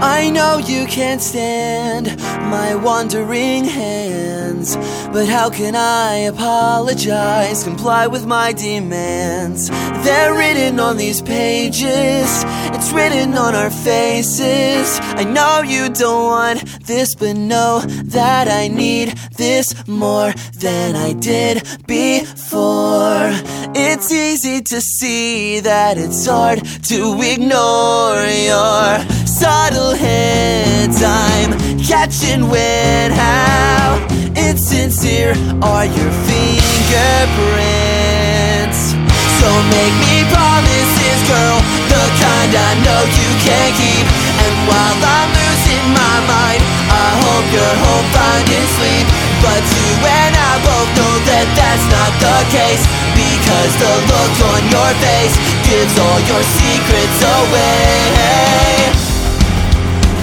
I know you can't stand my wandering hands, but how can I apologize? Comply with my demands. They're written on these pages, it's written on our faces. I know you don't want this, but know that I need this more than I did before. It's easy to see that it's hard to ignore your subtle hints. I'm catching wind. How insincere are your fingerprints? So make me promises, girl, the kind I know you can't keep. And while I'm losing my mind, I hope you're home finding sleep. But you and I both know that that's not the case. Because the look on your face gives all your secrets away.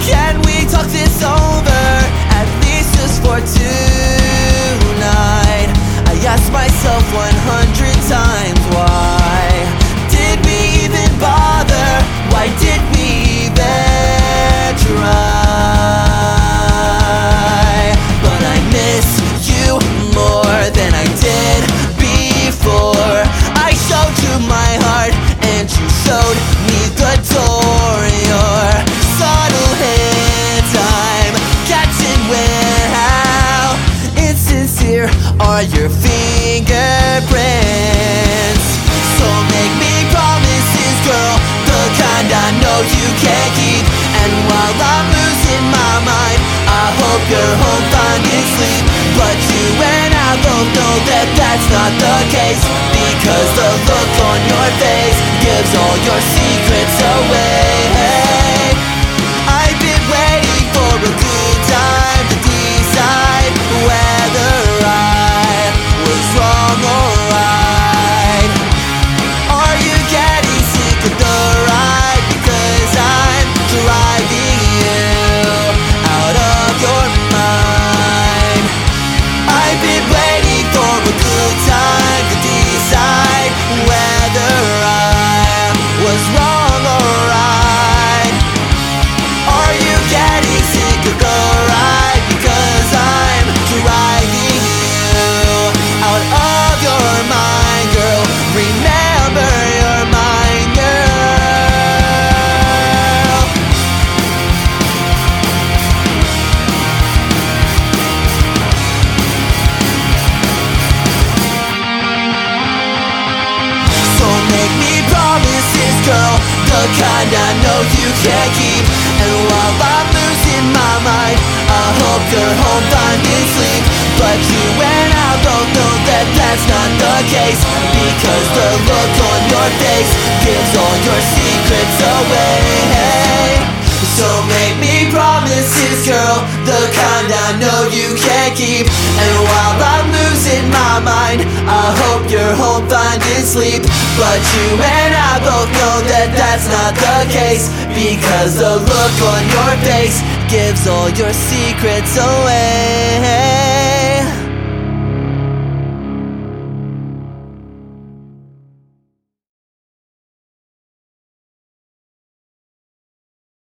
Can we talk this over? Your fingerprints. So make me promises, girl, the kind I know you can't keep. And while I'm losing my mind, I hope you're home finding sleep. But you and I both know that that's not the case. Because the look on your face gives all your secrets the kind I know you can't keep. And while I'm losing my mind, I hope you're home finding sleep. But you and I both know that that's not the case. Because the look on your face gives all your secrets away. So make me promises, girl, you're home finding sleep. But you and I both know that that's not the case. Because the look on your face gives all your secrets away.